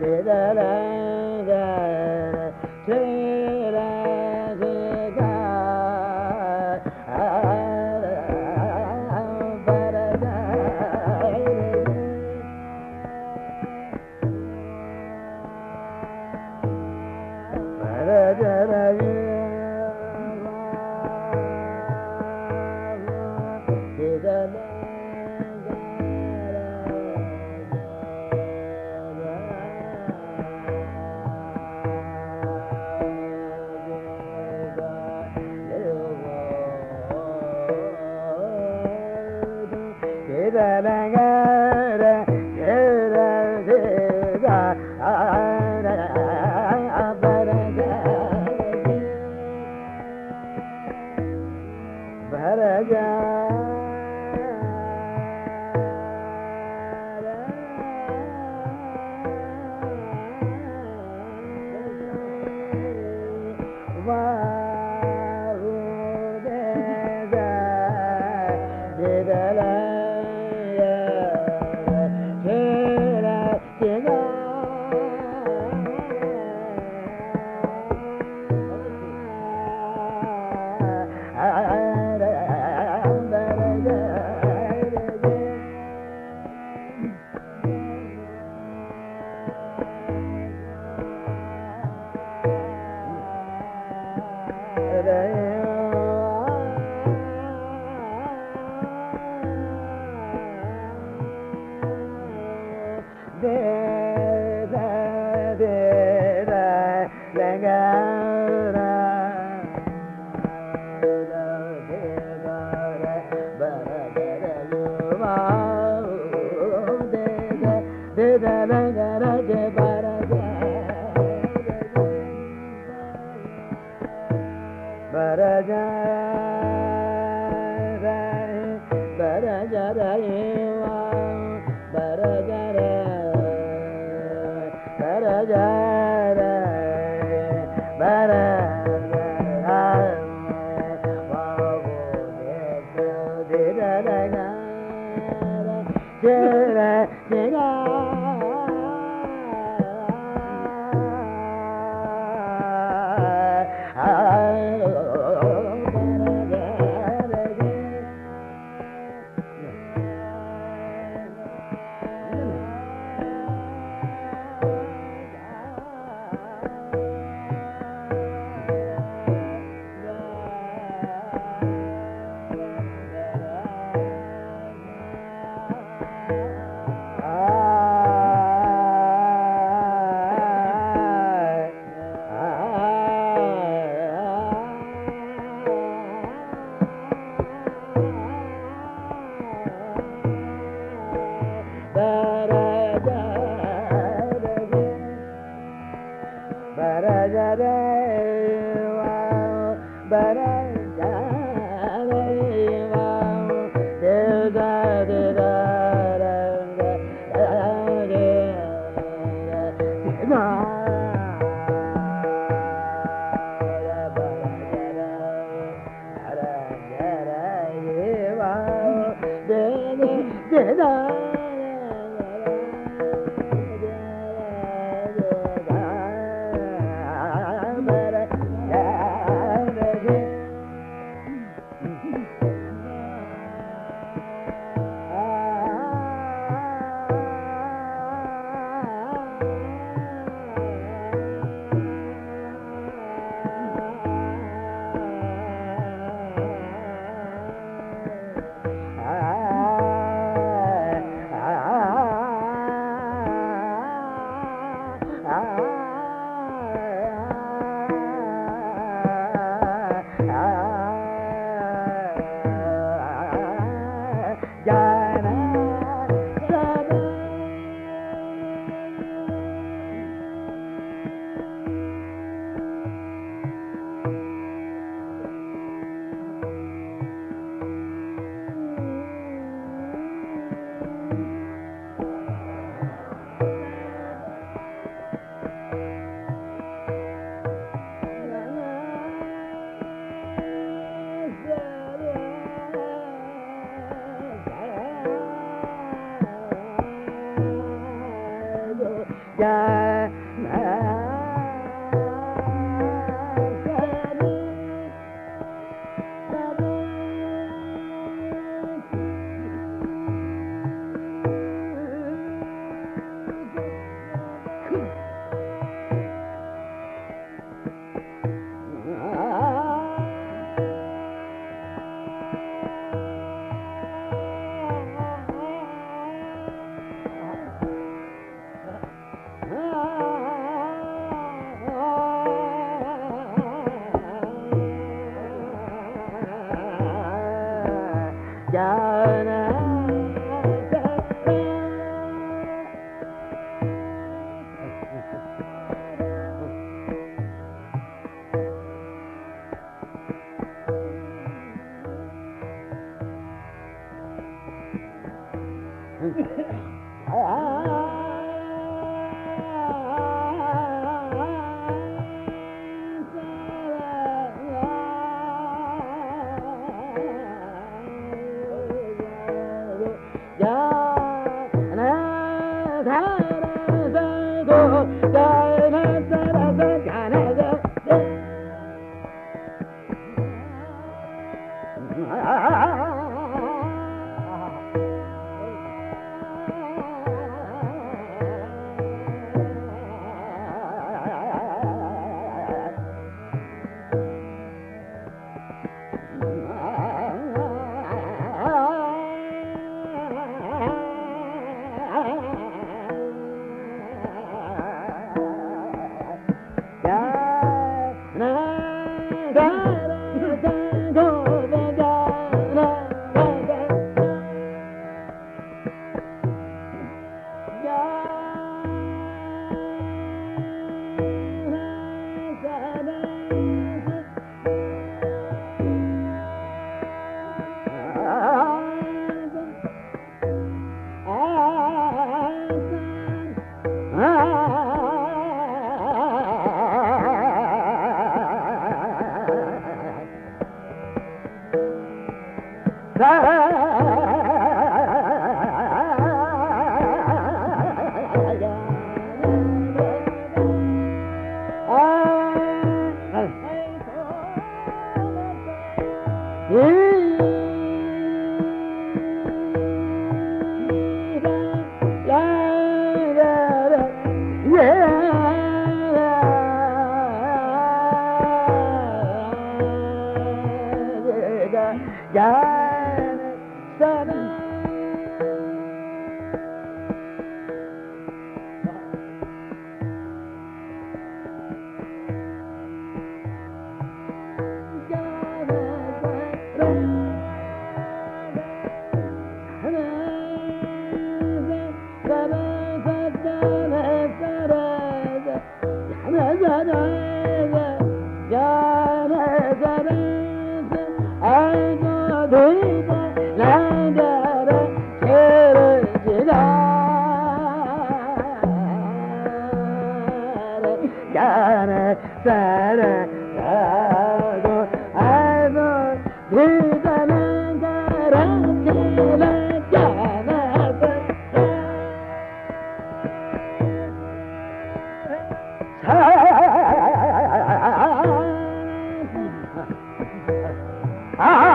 da da da. re re re Para